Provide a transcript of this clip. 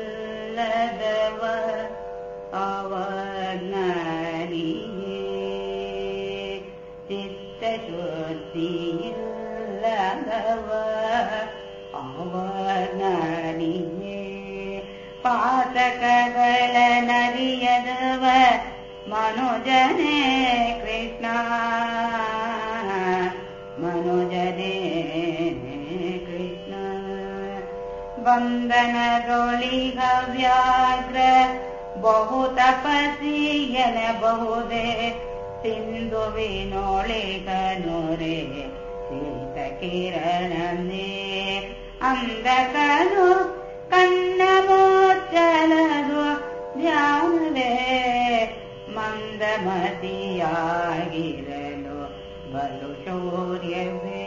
ಚಿತ್ತಶುದ್ಧಿಯಿಲ್ಲದವ ಅವಜ್ಞಾನಿಯೇ ಚಿತ್ತಶುದ್ಧಿಯಿಲ್ಲದವ ಅವಜ್ಞಾನಿಯೇ ಪಾತಕಗಳ ನರಿಯದವ ಮನುಜನೇ व्याघ्र बहु तपसीयन बहुदे सिन्धु विनोळिकनुरे शीतकिरणने अन्धकनु कन्नमोच्चलदु ध्यानवे मन्दमतियागिरलु बलु शौर्यवे